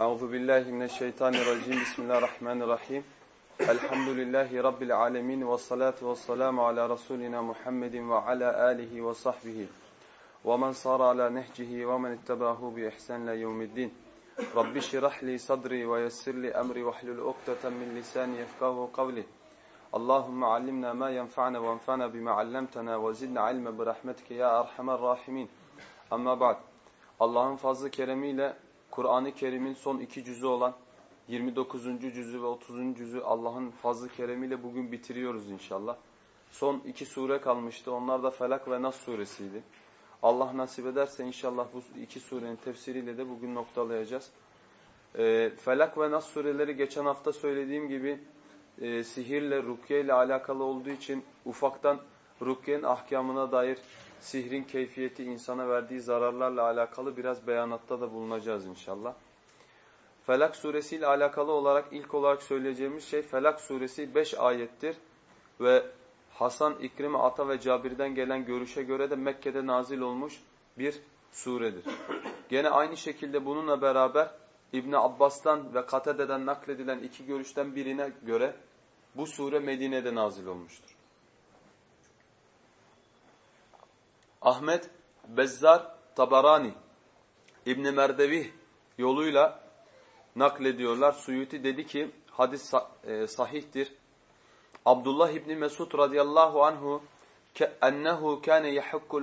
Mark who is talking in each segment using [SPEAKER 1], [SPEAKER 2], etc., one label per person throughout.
[SPEAKER 1] Euzu billahi mineşşeytanirracim. Bismillahirrahmanirrahim. Elhamdülillahi rabbil alamin ve salatu vesselamu ala rasulina Muhammedin ve ala alihi ve sahbihi ve men sara ala nehcihi ve men ittabahu bi ihsan ila yevmiddin. Rabbi şrah li sadri ve yessir li emri ve hlul ukdeten min lisani yefkahu kavli. Allahumme allimna ma yenfa'na ve enfa'na bima allamtana ve zidna ilme bi rahmetike ya erhamer rahimin. Amma ba'd. Allah'ın fazlı keremiyle Kur'an-ı Kerim'in son iki cüzü olan 29. cüzü ve 30. cüzü Allah'ın fazlı keremiyle bugün bitiriyoruz inşallah. Son iki sure kalmıştı. Onlar da Felak ve Nas suresiydi. Allah nasip ederse inşallah bu iki surenin tefsiriyle de bugün noktalayacağız. E, Felak ve Nas sureleri geçen hafta söylediğim gibi e, sihirle, rukiye ile alakalı olduğu için ufaktan rukiyenin ahkamına dair sihrin keyfiyeti insana verdiği zararlarla alakalı biraz beyanatta da bulunacağız inşallah. Felak suresi ile alakalı olarak ilk olarak söyleyeceğimiz şey Felak suresi 5 ayettir ve Hasan, İkrime, Ata ve Cabir'den gelen görüşe göre de Mekke'de nazil olmuş bir suredir. Gene aynı şekilde bununla beraber İbni Abbas'tan ve Katade'den nakledilen iki görüşten birine göre bu sure Medine'de nazil olmuştur. Ahmet, Bezzar, Tabarani, İbn Merdevi yoluyla naklediyorlar. Suyuti dedi ki hadis e, sahihtir. Abdullah İbni Mesud radıyallahu anhu ennehu kâne yahukkul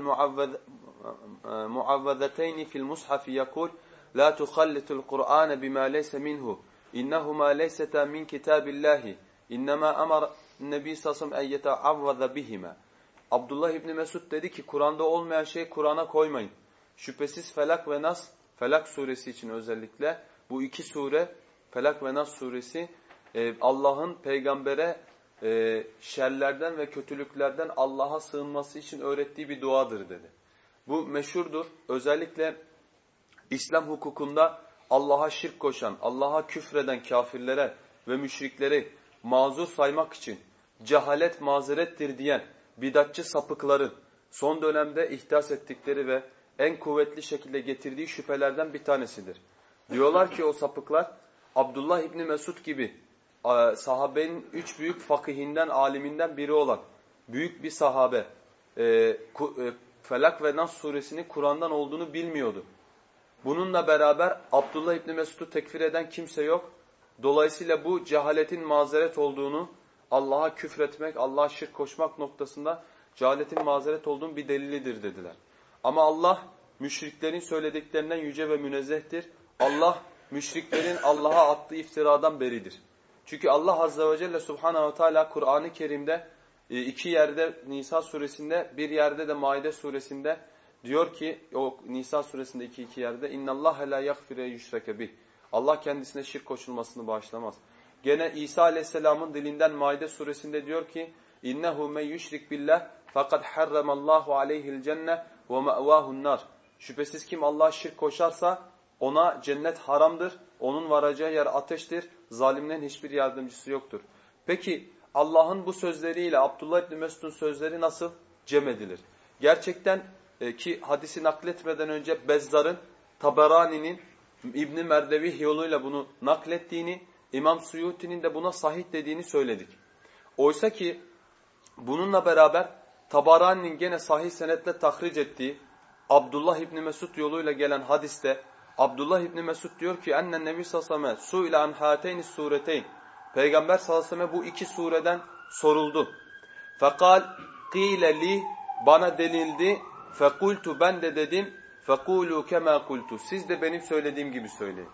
[SPEAKER 1] muavvezeteyni fil mushafi yakul la tukhallitul Kur'an bima leyse minhu innahuma leyseta min kitabillahi innema amara Nebi sallallahu aleyhi ve en yeta'avvaza bihima Abdullah İbni Mesud dedi ki Kur'an'da olmayan şey Kur'an'a koymayın. Şüphesiz Felak ve Nas, Felak suresi için özellikle bu iki sure, Felak ve Nas suresi e, Allah'ın peygambere e, şerlerden ve kötülüklerden Allah'a sığınması için öğrettiği bir duadır dedi. Bu meşhurdur. Özellikle İslam hukukunda Allah'a şirk koşan, Allah'a küfreden kafirlere ve müşrikleri mazur saymak için cehalet mazerettir diyen bidatçı sapıkların son dönemde ihdas ettikleri ve en kuvvetli şekilde getirdiği şüphelerden bir tanesidir. Diyorlar ki o sapıklar Abdullah İbni Mesud gibi sahabenin üç büyük fakihinden, aliminden biri olan büyük bir sahabe e, e, Felak ve Nas suresinin Kur'an'dan olduğunu bilmiyordu. Bununla beraber Abdullah İbni Mesud'u tekfir eden kimse yok. Dolayısıyla bu cehaletin mazeret olduğunu Allah'a küfretmek, Allah'a şirk koşmak noktasında cehaletin mazeret olduğun bir delilidir dediler. Ama Allah müşriklerin söylediklerinden yüce ve münezzehtir. Allah müşriklerin Allah'a attığı iftiradan beridir. Çünkü Allah Azze ve Celle Subhanahu ve Teala Kur'an-ı Kerim'de e, iki yerde Nisa suresinde bir yerde de Maide suresinde diyor ki o Nisa suresinde iki iki yerde inna Allah la yaghfire yushrake bih. Allah kendisine şirk koşulmasını bağışlamaz. Gene İsa Aleyhisselam'ın dilinden Maide suresinde diyor ki innehu men yushrik billah fakat harramallahu aleyhi'l cenne ve ma'vahu'n nar. Şüphesiz kim Allah'a şirk koşarsa ona cennet haramdır. Onun varacağı yer ateştir. Zalimlerin hiçbir yardımcısı yoktur. Peki Allah'ın bu sözleriyle Abdullah İbni Mesud'un sözleri nasıl cem edilir? Gerçekten e, ki hadisi nakletmeden önce Bezzar'ın Taberani'nin İbni Merdevi yoluyla bunu naklettiğini İmam Suyuti'nin de buna sahih dediğini söyledik. Oysa ki bununla beraber Tabarani'nin gene sahih senetle tahric ettiği Abdullah İbni Mesud yoluyla gelen hadiste Abdullah İbni Mesud diyor ki ennen nebi sallallahu su ile an hateyni sureteyn Peygamber sallallahu bu iki sureden soruldu. Fekal qile li bana denildi fekultu ben de dedim fekulu kema kultu siz de benim söylediğim gibi söyleyin.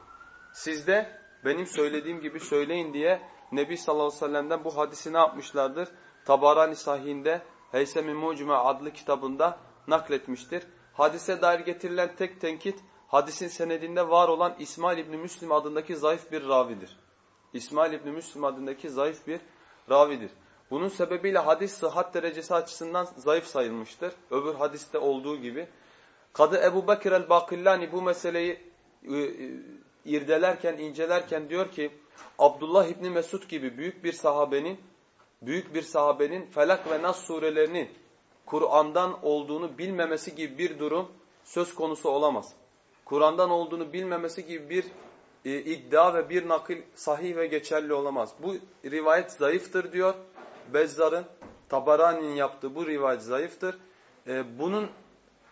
[SPEAKER 1] Siz de benim söylediğim gibi söyleyin diye Nebi sallallahu aleyhi ve sellem'den bu hadisi ne yapmışlardır? Tabarani sahihinde Heysem-i Mucme adlı kitabında nakletmiştir. Hadise dair getirilen tek tenkit hadisin senedinde var olan İsmail İbni Müslim adındaki zayıf bir ravidir. İsmail İbni Müslim adındaki zayıf bir ravidir. Bunun sebebiyle hadis sıhhat derecesi açısından zayıf sayılmıştır. Öbür hadiste olduğu gibi. Kadı Ebu Bekir el-Bakillani bu meseleyi ıı, ıı, irdelerken, incelerken diyor ki Abdullah İbni Mesud gibi büyük bir sahabenin büyük bir sahabenin Felak ve Nas surelerini Kur'an'dan olduğunu bilmemesi gibi bir durum söz konusu olamaz. Kur'an'dan olduğunu bilmemesi gibi bir e, iddia ve bir nakil sahih ve geçerli olamaz. Bu rivayet zayıftır diyor. Bezzar'ın, Tabarani'nin yaptığı bu rivayet zayıftır. E, bunun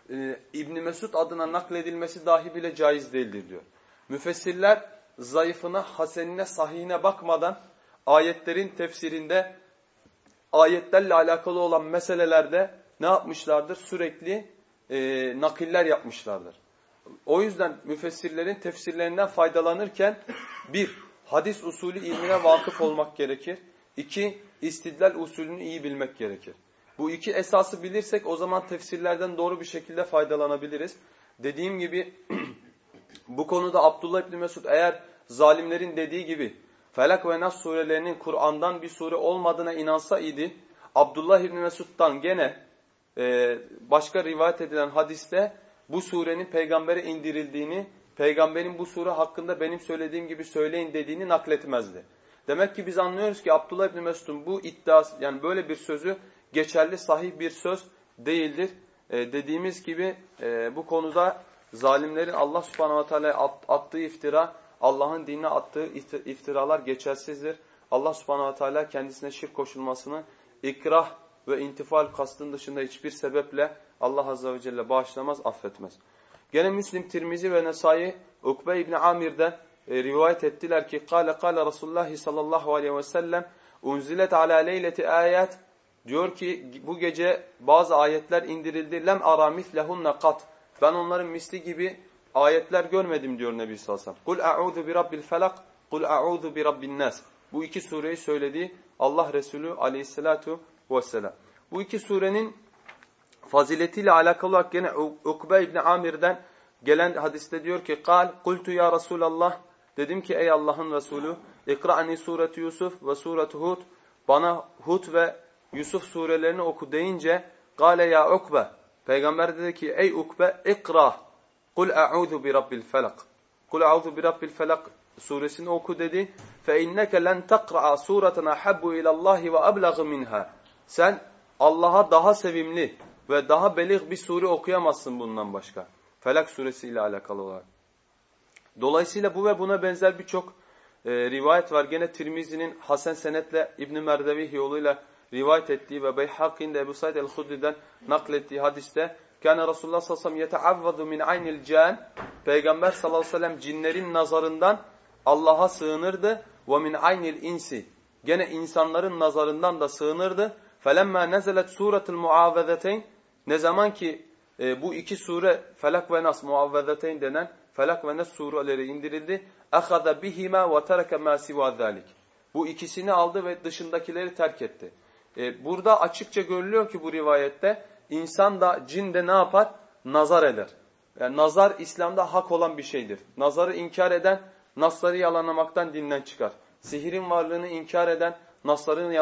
[SPEAKER 1] e, ibn Mesud adına nakledilmesi dahi bile caiz değildir diyor. Müfessirler zayıfına, hasenine, sahihine bakmadan ayetlerin tefsirinde ayetlerle alakalı olan meselelerde ne yapmışlardır? Sürekli e, nakiller yapmışlardır. O yüzden müfessirlerin tefsirlerinden faydalanırken bir, hadis usulü ilmine vakıf olmak gerekir. İki, istidlal usulünü iyi bilmek gerekir. Bu iki esası bilirsek o zaman tefsirlerden doğru bir şekilde faydalanabiliriz. Dediğim gibi bu konuda Abdullah İbni Mesud eğer zalimlerin dediği gibi Felak ve Nas surelerinin Kur'an'dan bir sure olmadığına inansa idi, Abdullah İbni Mesud'dan gene e, başka rivayet edilen hadiste bu surenin peygambere indirildiğini, peygamberin bu sure hakkında benim söylediğim gibi söyleyin dediğini nakletmezdi. Demek ki biz anlıyoruz ki Abdullah İbni Mesud'un bu iddiası yani böyle bir sözü geçerli sahih bir söz değildir. E, dediğimiz gibi e, bu konuda zalimlerin Allah subhanahu ve teala attığı iftira, Allah'ın dinine attığı iftiralar geçersizdir. Allah subhanahu ve teala kendisine şirk koşulmasını ikrah ve intifal kastın dışında hiçbir sebeple Allah azze ve celle bağışlamaz, affetmez. Gene Müslim, Tirmizi ve Nesai Ukbe İbni Amir'den e, rivayet ettiler ki kâle kâle Resulullah sallallahu aleyhi ve sellem unzilet ala leyleti ayet diyor ki bu gece bazı ayetler indirildi lem ara mislehunne kat ben onların misli gibi ayetler görmedim diyor Nebi sallallahu aleyhi ve sellem. Kul a'udhu bi rabbil felak kul a'udhu bi rabbin nas. Bu iki sureyi söyledi Allah Resulü aleyhissalatu vesselam. Bu iki surenin faziletiyle alakalı olarak gene Ukbe İbni Amir'den gelen hadiste diyor ki kal kultu ya Resulallah dedim ki ey Allah'ın Resulü ikra'ni sureti Yusuf ve sureti Hud bana Hud ve Yusuf surelerini oku deyince gale ya Ukbe peygamber dedi ki ey Ukbe ikra kul a'udhu bi rabbil felak kul a'udhu bi rabbil felak suresini oku dedi fe inneke len takra'a sureten ahabbu ila Allah ve ablagh minha sen Allah'a daha sevimli ve daha belih bir sure okuyamazsın bundan başka. Felak suresi ile alakalı olarak. Dolayısıyla bu ve buna benzer birçok e, rivayet var. Gene Tirmizi'nin Hasan Senet'le İbn-i Merdevi yoluyla rivayet ettiği ve Beyhaki'nin de Ebu Said el-Hudri'den naklettiği hadiste Kâne Resulullah sallallahu aleyhi ve sellem yeteavvadu min aynil can Peygamber sallallahu aleyhi ve sellem cinlerin nazarından Allah'a sığınırdı ve min aynil insi gene insanların nazarından da sığınırdı. Felemma nezelet suratul muavvezeteyn ne zaman ki e, bu iki sure Felak ve Nas muavvezeteyn denen Felak ve Nas sureleri indirildi. Ahada bihima ve tereke siva zalik. Bu ikisini aldı ve dışındakileri terk etti. E, burada açıkça görülüyor ki bu rivayette insan da cin de ne yapar? Nazar eder. Yani nazar İslam'da hak olan bir şeydir. Nazarı inkar eden nasları yalanlamaktan dinden çıkar. Sihirin varlığını inkar eden nasların e,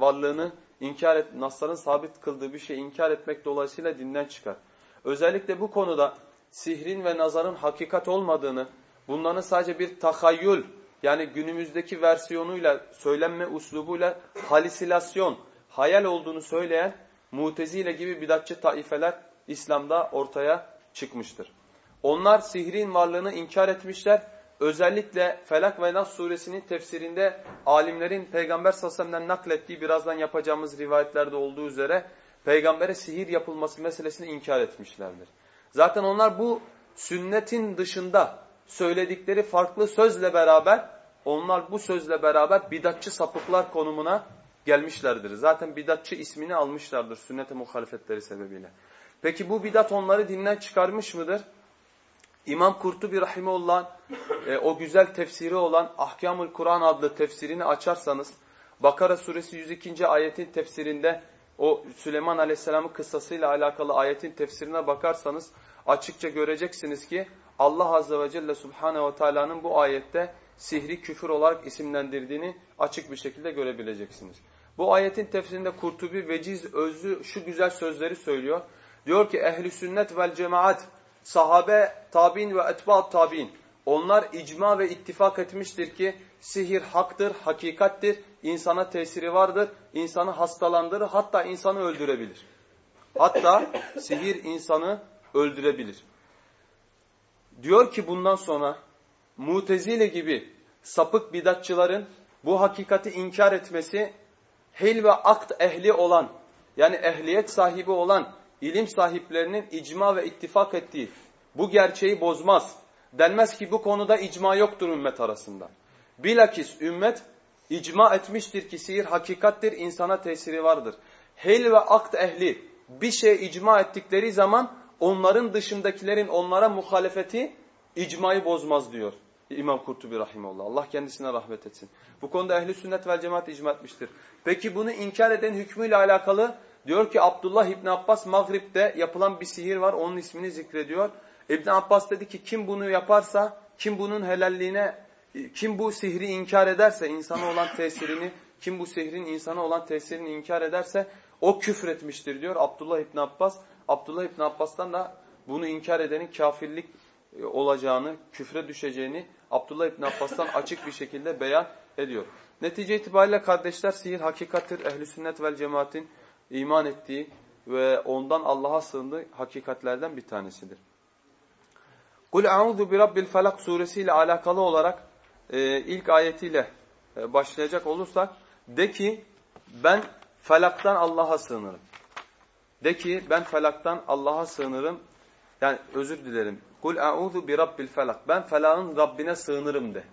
[SPEAKER 1] varlığını inkar et, nasların sabit kıldığı bir şey inkar etmek dolayısıyla dinden çıkar. Özellikle bu konuda sihrin ve nazarın hakikat olmadığını, bunların sadece bir tahayyül yani günümüzdeki versiyonuyla, söylenme uslubuyla halisilasyon, hayal olduğunu söyleyen mutezile gibi bidatçı taifeler İslam'da ortaya çıkmıştır. Onlar sihrin varlığını inkar etmişler özellikle Felak ve Nas suresinin tefsirinde alimlerin Peygamber sallallahu naklettiği birazdan yapacağımız rivayetlerde olduğu üzere peygambere sihir yapılması meselesini inkar etmişlerdir. Zaten onlar bu sünnetin dışında söyledikleri farklı sözle beraber onlar bu sözle beraber bidatçı sapıklar konumuna gelmişlerdir. Zaten bidatçı ismini almışlardır sünnete muhalefetleri sebebiyle. Peki bu bidat onları dinden çıkarmış mıdır? İmam Kurtubi Rahimullah e, o güzel tefsiri olan Ahkamul Kur'an adlı tefsirini açarsanız Bakara suresi 102. ayetin tefsirinde o Süleyman Aleyhisselam'ın kıssasıyla alakalı ayetin tefsirine bakarsanız açıkça göreceksiniz ki Allah Azze ve Celle Subhanahu ve Teala'nın bu ayette sihri küfür olarak isimlendirdiğini açık bir şekilde görebileceksiniz. Bu ayetin tefsirinde Kurtubi veciz özlü şu güzel sözleri söylüyor. Diyor ki ehli sünnet vel cemaat sahabe, tabi'in ve etba'at tabi'in onlar icma ve ittifak etmiştir ki sihir haktır, hakikattir, insana tesiri vardır, insanı hastalandırır, hatta insanı öldürebilir. Hatta sihir insanı öldürebilir. Diyor ki bundan sonra mutezile gibi sapık bidatçıların bu hakikati inkar etmesi hil ve akt ehli olan yani ehliyet sahibi olan ilim sahiplerinin icma ve ittifak ettiği bu gerçeği bozmaz. Denmez ki bu konuda icma yoktur ümmet arasında. Bilakis ümmet icma etmiştir ki sihir hakikattir, insana tesiri vardır. Hil ve akt ehli bir şey icma ettikleri zaman onların dışındakilerin onlara muhalefeti icmayı bozmaz diyor. İmam Kurtubi Rahimullah. Allah kendisine rahmet etsin. Bu konuda ehli sünnet vel cemaat icma etmiştir. Peki bunu inkar eden hükmüyle alakalı diyor ki Abdullah İbni Abbas Maghrib'de yapılan bir sihir var. Onun ismini zikrediyor. İbn Abbas dedi ki kim bunu yaparsa, kim bunun helalliğine, kim bu sihri inkar ederse, insana olan tesirini, kim bu sihrin insana olan tesirini inkar ederse o küfretmiştir diyor Abdullah İbn Abbas. Abdullah İbn Abbas'tan da bunu inkar edenin kafirlik olacağını, küfre düşeceğini Abdullah İbn Abbas'tan açık bir şekilde beyan ediyor. Netice itibariyle kardeşler sihir hakikattir. Ehli sünnet vel cemaatin iman ettiği ve ondan Allah'a sığındığı hakikatlerden bir tanesidir. Kul a'udhu bi rabbil felak suresiyle alakalı olarak e, ilk ayetiyle e, başlayacak olursak de ki ben felaktan Allah'a sığınırım. De ki ben felaktan Allah'a sığınırım. Yani özür dilerim. Kul a'udhu bi rabbil felak. Ben felağın Rabbine sığınırım de.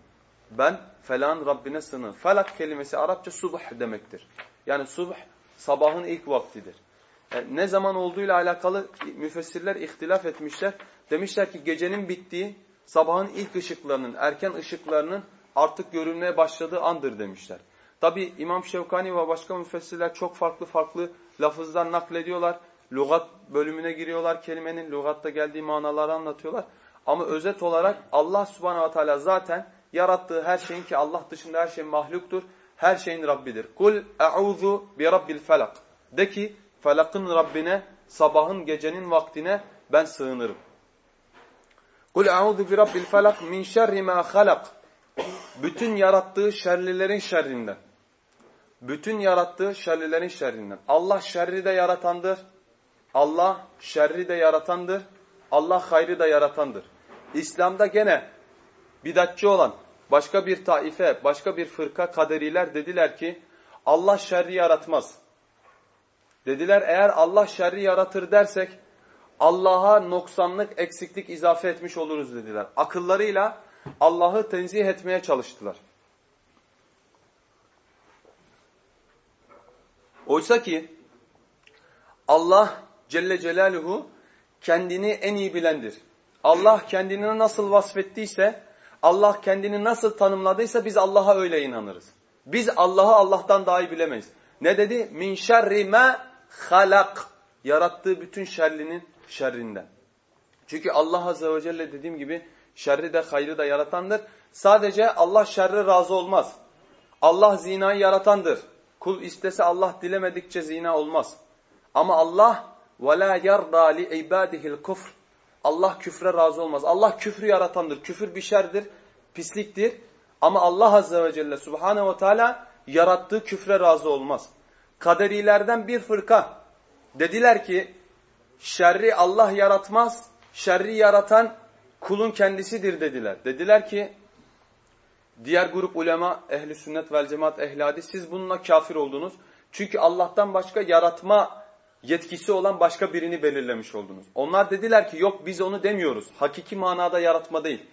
[SPEAKER 1] Ben felağın Rabbine sığınırım. Felak kelimesi Arapça subh demektir. Yani subh sabahın ilk vaktidir. Yani e, ne zaman olduğuyla alakalı müfessirler ihtilaf etmişler. Demişler ki gecenin bittiği, sabahın ilk ışıklarının, erken ışıklarının artık görülmeye başladığı andır demişler. Tabi İmam Şevkani ve başka müfessirler çok farklı farklı lafızlar naklediyorlar. Lugat bölümüne giriyorlar kelimenin lugatta geldiği manaları anlatıyorlar. Ama özet olarak Allah subhanahu wa ta'ala zaten yarattığı her şeyin ki Allah dışında her şey mahluktur. Her şeyin Rabbidir. Kul e'udhu bi rabbil felak. De ki felakın Rabbine sabahın gecenin vaktine ben sığınırım. Kul e'udhu bi rabbil felak min şerri ma halak. Bütün yarattığı şerlilerin şerrinden. Bütün yarattığı şerlilerin şerrinden. Allah şerri de yaratandır. Allah şerri de yaratandır. Allah hayrı da yaratandır. İslam'da gene bidatçı olan başka bir taife, başka bir fırka kaderiler dediler ki Allah şerri yaratmaz. Dediler eğer Allah şerri yaratır dersek Allah'a noksanlık, eksiklik izafe etmiş oluruz dediler. Akıllarıyla Allah'ı tenzih etmeye çalıştılar. Oysa ki Allah Celle Celaluhu kendini en iyi bilendir. Allah kendini nasıl vasfettiyse, Allah kendini nasıl tanımladıysa biz Allah'a öyle inanırız. Biz Allah'ı Allah'tan daha iyi bilemeyiz. Ne dedi? Min şerri halak. Yarattığı bütün şerlinin şerrinden. Çünkü Allah Azze ve Celle dediğim gibi şerri de hayrı da yaratandır. Sadece Allah şerri razı olmaz. Allah zinayı yaratandır. Kul istese Allah dilemedikçe zina olmaz. Ama Allah وَلَا يَرْضَى لِعِبَادِهِ الْكُفْرِ Allah küfre razı olmaz. Allah küfrü yaratandır. Küfür bir şerdir, pisliktir. Ama Allah Azze ve Celle Subhanahu ve Teala yarattığı küfre razı olmaz. Kaderilerden bir fırka dediler ki şerri Allah yaratmaz, şerri yaratan kulun kendisidir dediler. Dediler ki diğer grup ulema ehli sünnet vel cemaat ehli hadis siz bununla kafir oldunuz. Çünkü Allah'tan başka yaratma yetkisi olan başka birini belirlemiş oldunuz. Onlar dediler ki yok biz onu demiyoruz. Hakiki manada yaratma değil.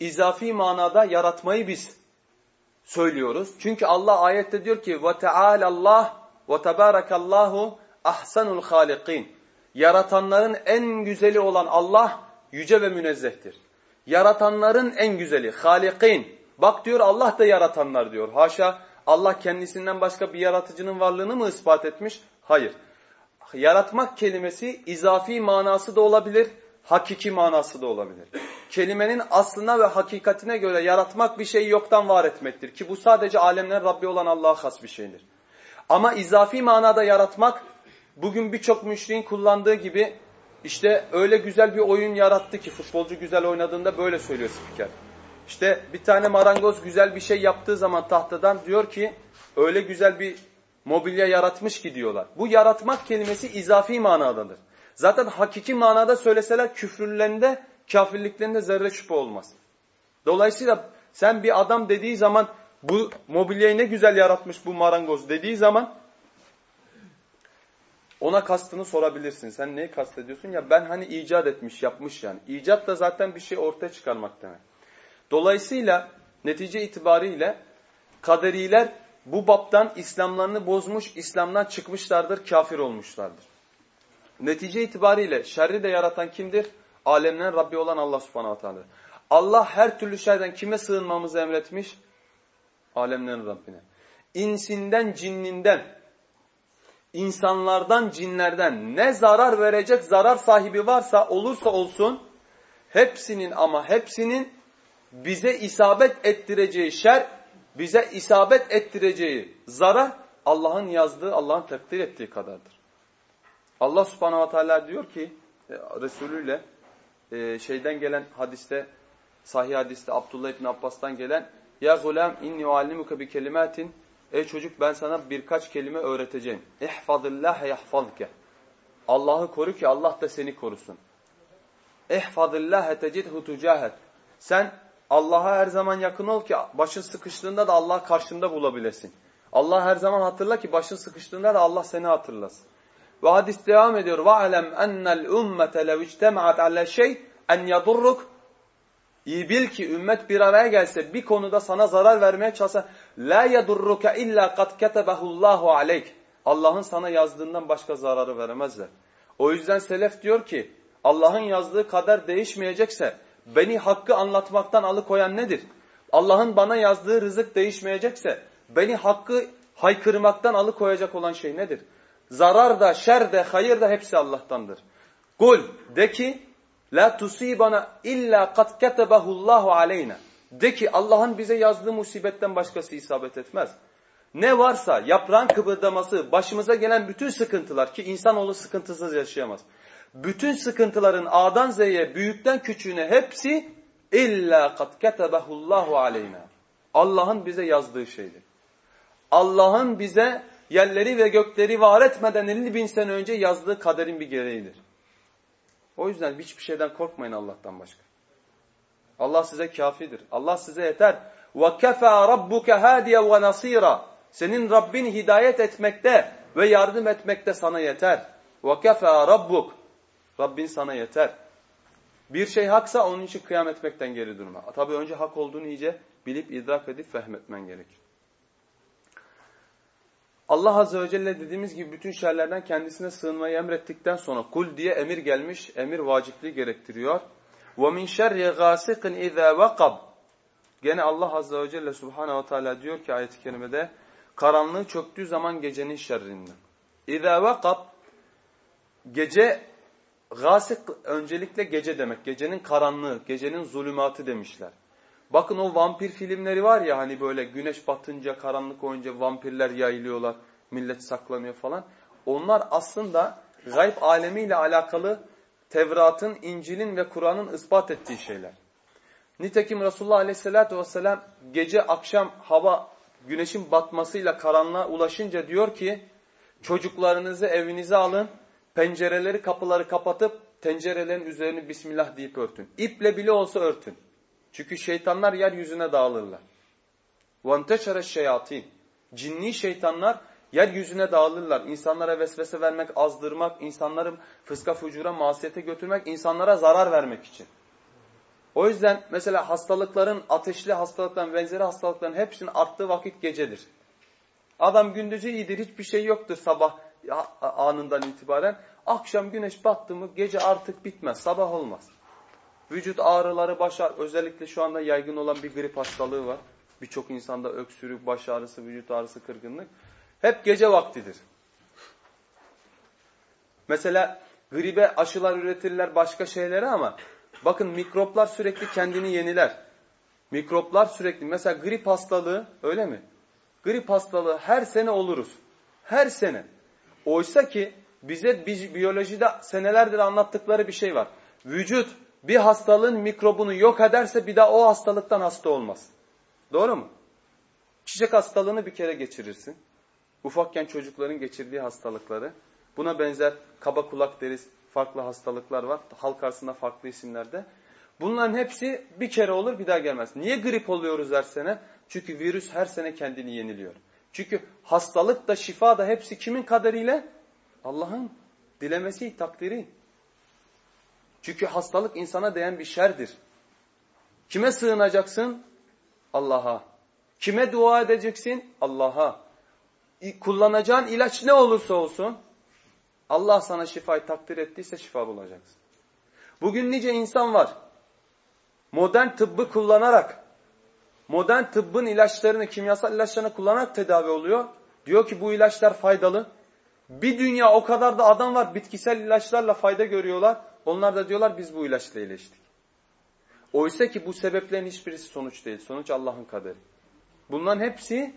[SPEAKER 1] İzafi manada yaratmayı biz söylüyoruz. Çünkü Allah ayette diyor ki ve Allah ve tebarakallahu ahsanul halikin. Yaratanların en güzeli olan Allah yüce ve münezzehtir. Yaratanların en güzeli halikin. Bak diyor Allah da yaratanlar diyor. Haşa Allah kendisinden başka bir yaratıcının varlığını mı ispat etmiş? Hayır yaratmak kelimesi izafi manası da olabilir, hakiki manası da olabilir. Kelimenin aslına ve hakikatine göre yaratmak bir şeyi yoktan var etmektir. Ki bu sadece alemlerin Rabbi olan Allah'a has bir şeydir. Ama izafi manada yaratmak bugün birçok müşriğin kullandığı gibi işte öyle güzel bir oyun yarattı ki futbolcu güzel oynadığında böyle söylüyor spiker. İşte bir tane marangoz güzel bir şey yaptığı zaman tahtadan diyor ki öyle güzel bir mobilya yaratmış ki diyorlar. Bu yaratmak kelimesi izafi manadadır. Zaten hakiki manada söyleseler küfürlerinde, kafirliklerinde zerre şüphe olmaz. Dolayısıyla sen bir adam dediği zaman bu mobilyayı ne güzel yaratmış bu marangoz dediği zaman ona kastını sorabilirsin. Sen neyi kastediyorsun? Ya ben hani icat etmiş, yapmış yani. İcat da zaten bir şey ortaya çıkarmak demek. Dolayısıyla netice itibariyle kaderiler bu baptan İslamlarını bozmuş, İslam'dan çıkmışlardır, kafir olmuşlardır. Netice itibariyle şerri de yaratan kimdir? Alemlerin Rabbi olan Allah subhanahu teala. Allah her türlü şerden kime sığınmamızı emretmiş? Alemlerin Rabbine. İnsinden, cinninden, insanlardan, cinlerden ne zarar verecek zarar sahibi varsa olursa olsun hepsinin ama hepsinin bize isabet ettireceği şer, bize isabet ettireceği zarar Allah'ın yazdığı, Allah'ın takdir ettiği kadardır. Allah subhanahu teala diyor ki e, Resulü ile e, şeyden gelen hadiste sahih hadiste Abdullah İbni Abbas'tan gelen ya gulam inni uallimuka bi kelimatin Ey çocuk ben sana birkaç kelime öğreteceğim. İhfazillâhe yahfazke. Allah'ı koru ki Allah da seni korusun. İhfazillâhe tecidhu tucahet. Sen Allah'a her zaman yakın ol ki başın sıkıştığında da Allah karşında bulabilesin. Allah her zaman hatırla ki başın sıkıştığında da Allah seni hatırlasın. Ve hadis devam ediyor. وَعَلَمْ اَنَّ الْاُمَّةَ لَوْ اجْتَمَعَتْ عَلَى شَيْءٍ اَنْ يَضُرُّكَ İyi bil ki ümmet bir araya gelse bir konuda sana zarar vermeye çalışsa la yadurruka illa kad ketebehu'llahu aleyk. Allah'ın sana yazdığından başka zararı veremezler. O yüzden selef diyor ki Allah'ın yazdığı kader değişmeyecekse beni hakkı anlatmaktan alıkoyan nedir? Allah'ın bana yazdığı rızık değişmeyecekse beni hakkı haykırmaktan alıkoyacak olan şey nedir? Zarar da, şer de, hayır da hepsi Allah'tandır. Kul de ki La tusibana illa kad ketebahullahu aleyna. De ki Allah'ın bize yazdığı musibetten başkası isabet etmez. Ne varsa yaprağın kıpırdaması, başımıza gelen bütün sıkıntılar ki insanoğlu sıkıntısız yaşayamaz. Bütün sıkıntıların A'dan Z'ye, büyükten küçüğüne hepsi illa kad ketebahullahu aleyna. Allah'ın bize yazdığı şeydir. Allah'ın bize yerleri ve gökleri var etmeden 50 bin sene önce yazdığı kaderin bir gereğidir. O yüzden hiçbir şeyden korkmayın Allah'tan başka. Allah size kafidir. Allah size yeter. وَكَفَى رَبُّكَ هَادِيَ وَنَصِيرًا Senin Rabbin hidayet etmekte ve yardım etmekte sana yeter. وَكَفَى رَبُّكَ Rabbin sana yeter. Bir şey haksa onun için kıyam etmekten geri durma. Tabi önce hak olduğunu iyice bilip idrak edip fehmetmen gerekir. Allah Azze ve Celle dediğimiz gibi bütün şerlerden kendisine sığınmayı emrettikten sonra kul diye emir gelmiş. Emir vacipliği gerektiriyor. وَمِنْ شَرِّ غَاسِقٍ اِذَا وَقَبْ Gene Allah Azze ve Celle Subhanahu ve Teala diyor ki ayet-i kerimede karanlığı çöktüğü zaman gecenin şerrinden. اِذَا وَقَبْ Gece gasik öncelikle gece demek. Gecenin karanlığı, gecenin zulümatı demişler. Bakın o vampir filmleri var ya hani böyle güneş batınca karanlık olunca vampirler yayılıyorlar. Millet saklanıyor falan. Onlar aslında gayb alemiyle alakalı Tevrat'ın, İncil'in ve Kur'an'ın ispat ettiği şeyler. Nitekim Resulullah Aleyhisselatü Vesselam gece akşam hava güneşin batmasıyla karanlığa ulaşınca diyor ki çocuklarınızı evinize alın, pencereleri kapıları kapatıp tencerelerin üzerini Bismillah deyip örtün. İple bile olsa örtün. Çünkü şeytanlar yeryüzüne dağılırlar. وَانْتَشَرَ الشَّيَاطِينَ Cinni şeytanlar yeryüzüne dağılırlar. İnsanlara vesvese vermek, azdırmak, insanları fıska fucura, masiyete götürmek, insanlara zarar vermek için. O yüzden mesela hastalıkların, ateşli hastalıkların, benzeri hastalıkların hepsinin arttığı vakit gecedir. Adam gündüzü iyidir, hiçbir şey yoktur sabah anından itibaren. Akşam güneş battı mı gece artık bitmez, sabah olmaz. Vücut ağrıları, baş özellikle şu anda yaygın olan bir grip hastalığı var. Birçok insanda öksürük, baş ağrısı, vücut ağrısı, kırgınlık. Hep gece vaktidir. Mesela gribe aşılar üretirler başka şeyleri ama bakın mikroplar sürekli kendini yeniler. Mikroplar sürekli mesela grip hastalığı öyle mi? Grip hastalığı her sene oluruz. Her sene. Oysa ki bize biyolojide senelerdir anlattıkları bir şey var. Vücut bir hastalığın mikrobunu yok ederse bir daha o hastalıktan hasta olmaz. Doğru mu? Çiçek hastalığını bir kere geçirirsin. Ufakken çocukların geçirdiği hastalıkları. Buna benzer kaba kulak deriz farklı hastalıklar var. Halk arasında farklı isimlerde. Bunların hepsi bir kere olur bir daha gelmez. Niye grip oluyoruz her sene? Çünkü virüs her sene kendini yeniliyor. Çünkü hastalık da şifa da hepsi kimin kaderiyle? Allah'ın dilemesi, takdiri. Çünkü hastalık insana değen bir şerdir. Kime sığınacaksın? Allah'a. Kime dua edeceksin? Allah'a. Kullanacağın ilaç ne olursa olsun Allah sana şifayı takdir ettiyse şifa bulacaksın. Bugün nice insan var. Modern tıbbı kullanarak, modern tıbbın ilaçlarını, kimyasal ilaçlarını kullanarak tedavi oluyor. Diyor ki bu ilaçlar faydalı. Bir dünya o kadar da adam var bitkisel ilaçlarla fayda görüyorlar. Onlar da diyorlar biz bu ilaçla iyileştik. Oysa ki bu sebeplerin hiçbirisi sonuç değil. Sonuç Allah'ın kaderi. Bunların hepsi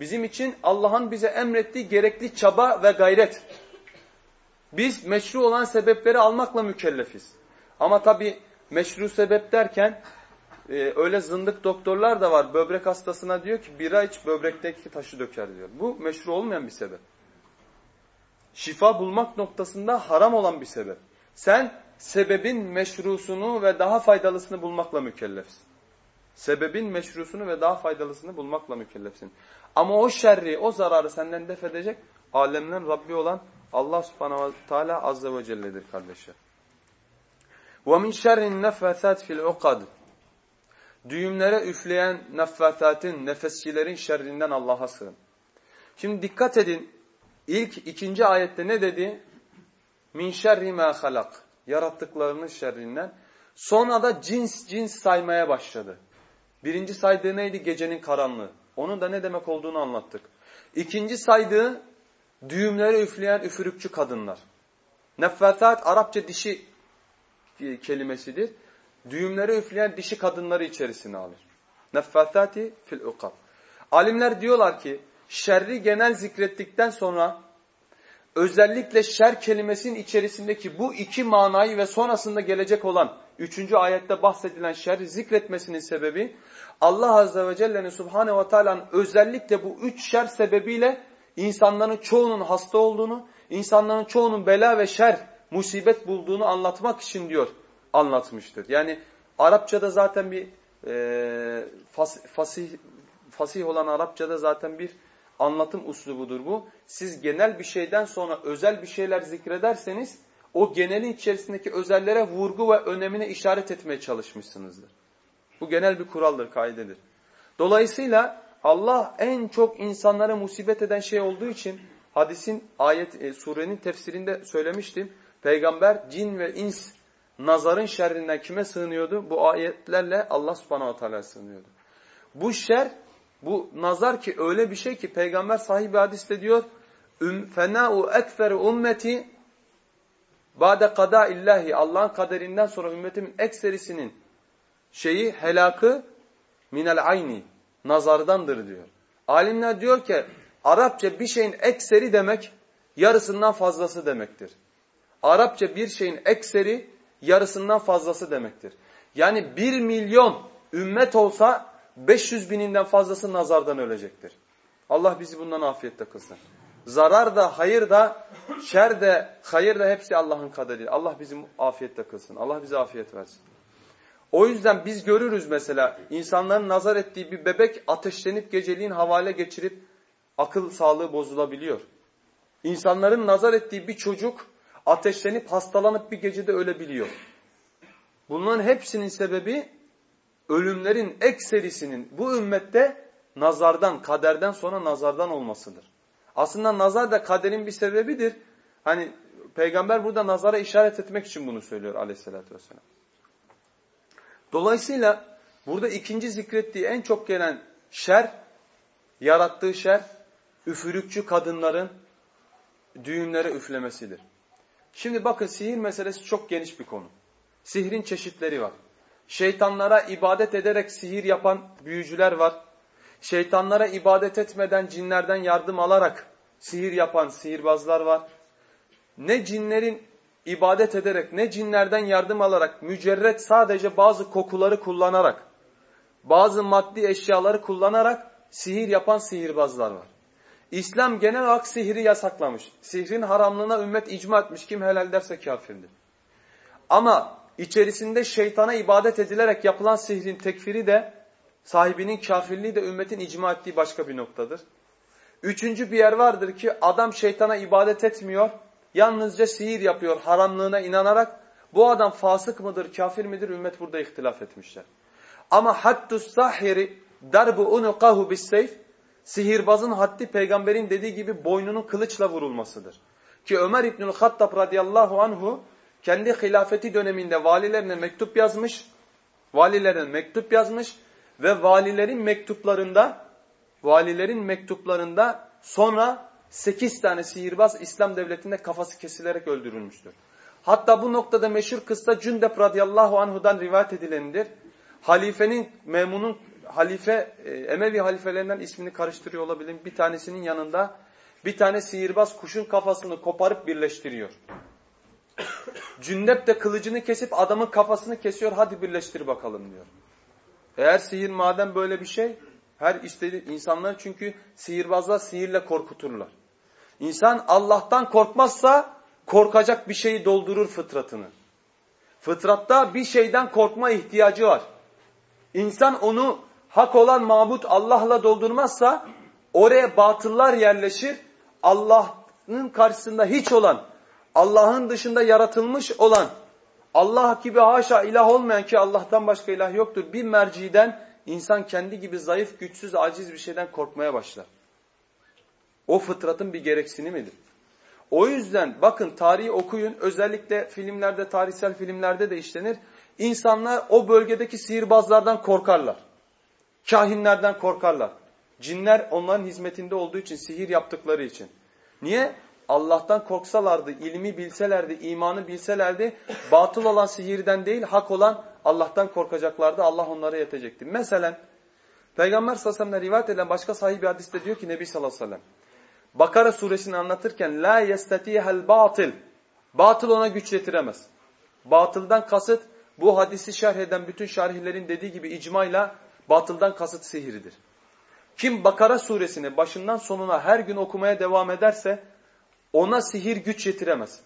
[SPEAKER 1] bizim için Allah'ın bize emrettiği gerekli çaba ve gayret. Biz meşru olan sebepleri almakla mükellefiz. Ama tabi meşru sebep derken e, öyle zındık doktorlar da var. Böbrek hastasına diyor ki bira iç böbrekteki taşı döker diyor. Bu meşru olmayan bir sebep. Şifa bulmak noktasında haram olan bir sebep. Sen sebebin meşrusunu ve daha faydalısını bulmakla mükellefsin. Sebebin meşrusunu ve daha faydalısını bulmakla mükellefsin. Ama o şerri, o zararı senden def edecek alemlerin Rabbi olan Allah subhanahu ve teala azze ve celle'dir kardeşler. وَمِنْ شَرِّ النَّفَّثَاتِ fil الْعُقَدِ Düğümlere üfleyen neffasatın, nefesçilerin şerrinden Allah'a sığın. Şimdi dikkat edin. İlk ikinci ayette ne dedi? Min şerri ma halak. Yarattıklarının şerrinden. Sonra da cins cins saymaya başladı. Birinci saydığı neydi? Gecenin karanlığı. Onun da ne demek olduğunu anlattık. İkinci saydığı düğümlere üfleyen üfürükçü kadınlar. Neffesat Arapça dişi kelimesidir. Düğümlere üfleyen dişi kadınları içerisine alır. Neffesati fil ukab. Alimler diyorlar ki şerri genel zikrettikten sonra özellikle şer kelimesinin içerisindeki bu iki manayı ve sonrasında gelecek olan üçüncü ayette bahsedilen şerri zikretmesinin sebebi Allah Azze ve Celle'nin Subhanahu ve Teala'nın özellikle bu üç şer sebebiyle insanların çoğunun hasta olduğunu, insanların çoğunun bela ve şer, musibet bulduğunu anlatmak için diyor anlatmıştır. Yani Arapçada zaten bir e, fas, fasih, fasih olan Arapçada zaten bir anlatım uslubudur bu. Siz genel bir şeyden sonra özel bir şeyler zikrederseniz o genelin içerisindeki özellere vurgu ve önemine işaret etmeye çalışmışsınızdır. Bu genel bir kuraldır, kaidedir. Dolayısıyla Allah en çok insanlara musibet eden şey olduğu için hadisin ayet e, surenin tefsirinde söylemiştim. Peygamber cin ve ins nazarın şerrinden kime sığınıyordu? Bu ayetlerle Allah subhanahu wa ta'ala sığınıyordu. Bu şer bu nazar ki öyle bir şey ki peygamber sahibi hadiste diyor fena'u ekfer ümmeti ba'de kada illahi Allah'ın kaderinden sonra ümmetimin ekserisinin şeyi helakı minel ayni nazardandır diyor. Alimler diyor ki Arapça bir şeyin ekseri demek yarısından fazlası demektir. Arapça bir şeyin ekseri yarısından fazlası demektir. Yani bir milyon ümmet olsa 500 bininden fazlası nazardan ölecektir. Allah bizi bundan afiyette kılsın. Zarar da, hayır da, şer de, hayır da hepsi Allah'ın kaderi. Allah bizi afiyette kılsın. Allah bize afiyet versin. O yüzden biz görürüz mesela insanların nazar ettiği bir bebek ateşlenip geceliğin havale geçirip akıl sağlığı bozulabiliyor. İnsanların nazar ettiği bir çocuk ateşlenip hastalanıp bir gecede ölebiliyor. Bunların hepsinin sebebi ölümlerin ekserisinin bu ümmette nazardan, kaderden sonra nazardan olmasıdır. Aslında nazar da kaderin bir sebebidir. Hani peygamber burada nazara işaret etmek için bunu söylüyor aleyhissalatü vesselam. Dolayısıyla burada ikinci zikrettiği en çok gelen şer, yarattığı şer, üfürükçü kadınların düğünlere üflemesidir. Şimdi bakın sihir meselesi çok geniş bir konu. Sihrin çeşitleri var. Şeytanlara ibadet ederek sihir yapan büyücüler var. Şeytanlara ibadet etmeden cinlerden yardım alarak sihir yapan sihirbazlar var. Ne cinlerin ibadet ederek ne cinlerden yardım alarak mücerret sadece bazı kokuları kullanarak bazı maddi eşyaları kullanarak sihir yapan sihirbazlar var. İslam genel olarak sihri yasaklamış. Sihrin haramlığına ümmet icma etmiş. Kim helal derse kafirdir. Ama içerisinde şeytana ibadet edilerek yapılan sihrin tekfiri de sahibinin kafirliği de ümmetin icma ettiği başka bir noktadır. Üçüncü bir yer vardır ki adam şeytana ibadet etmiyor, yalnızca sihir yapıyor haramlığına inanarak. Bu adam fasık mıdır, kafir midir ümmet burada ihtilaf etmişler. Ama hattus sahiri darbu unuqahu bis seyf sihirbazın haddi peygamberin dediği gibi boynunun kılıçla vurulmasıdır. Ki Ömer İbnül Hattab radıyallahu anhu kendi hilafeti döneminde valilerine mektup yazmış. Valilerine mektup yazmış ve valilerin mektuplarında valilerin mektuplarında sonra 8 tane sihirbaz İslam devletinde kafası kesilerek öldürülmüştür. Hatta bu noktada meşhur kıssa Cündep radıyallahu anhudan rivayet edilendir. Halifenin, memunun halife, e, Emevi halifelerinden ismini karıştırıyor olabilirim. Bir tanesinin yanında bir tane sihirbaz kuşun kafasını koparıp birleştiriyor. Cündep de kılıcını kesip adamın kafasını kesiyor. Hadi birleştir bakalım diyor. Eğer sihir madem böyle bir şey, her istediği insanlar çünkü sihirbazlar sihirle korkuturlar. İnsan Allah'tan korkmazsa korkacak bir şeyi doldurur fıtratını. Fıtratta bir şeyden korkma ihtiyacı var. İnsan onu hak olan mabut Allah'la doldurmazsa oraya batıllar yerleşir. Allah'ın karşısında hiç olan, Allah'ın dışında yaratılmış olan, Allah gibi haşa ilah olmayan ki Allah'tan başka ilah yoktur. Bir merciden insan kendi gibi zayıf, güçsüz, aciz bir şeyden korkmaya başlar. O fıtratın bir gereksinimidir. O yüzden bakın tarihi okuyun. Özellikle filmlerde, tarihsel filmlerde de işlenir. İnsanlar o bölgedeki sihirbazlardan korkarlar. Kahinlerden korkarlar. Cinler onların hizmetinde olduğu için, sihir yaptıkları için. Niye? Allah'tan korksalardı, ilmi bilselerdi, imanı bilselerdi, batıl olan sihirden değil, hak olan Allah'tan korkacaklardı. Allah onlara yetecekti. Mesela Peygamber sallallahu aleyhi ve sellem rivayet edilen başka sahih bir hadiste diyor ki Nebi sallallahu aleyhi ve sellem Bakara suresini anlatırken la yestatihel batıl. Batıl ona güç yetiremez. Batıldan kasıt bu hadisi şerh eden bütün şarihlerin dediği gibi icmayla batıldan kasıt sihirdir. Kim Bakara suresini başından sonuna her gün okumaya devam ederse ona sihir güç yetiremez.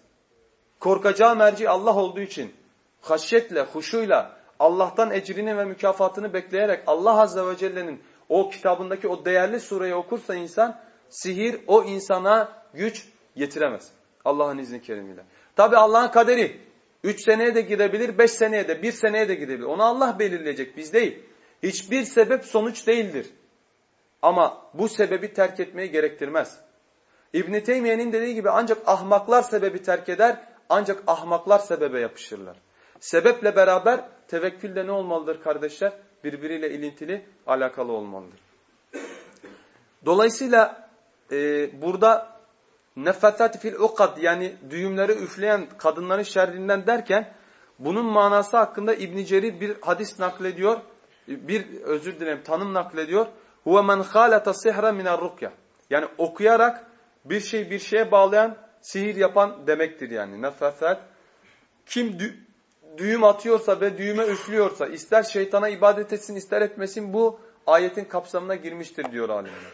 [SPEAKER 1] Korkacağı merci Allah olduğu için haşyetle, huşuyla Allah'tan ecrini ve mükafatını bekleyerek Allah Azze ve Celle'nin o kitabındaki o değerli sureyi okursa insan sihir o insana güç yetiremez. Allah'ın izni kerimiyle. Tabi Allah'ın kaderi. Üç seneye de gidebilir, beş seneye de, bir seneye de gidebilir. Onu Allah belirleyecek, biz değil. Hiçbir sebep sonuç değildir. Ama bu sebebi terk etmeyi gerektirmez. İbn Teymiye'nin dediği gibi ancak ahmaklar sebebi terk eder, ancak ahmaklar sebebe yapışırlar. Sebeple beraber tevekkül de ne olmalıdır kardeşler? Birbiriyle ilintili, alakalı olmalıdır. Dolayısıyla e, burada nefesat fil ukad yani düğümleri üfleyen kadınların şerrinden derken bunun manası hakkında İbn Cerir bir hadis naklediyor. Bir özür dilerim tanım naklediyor. Huve men halata sihra minar rukya. Yani okuyarak bir şey bir şeye bağlayan, sihir yapan demektir yani. Nefesat. Kim dü düğüm atıyorsa ve düğüme üflüyorsa, ister şeytana ibadet etsin, ister etmesin bu ayetin kapsamına girmiştir diyor alimler.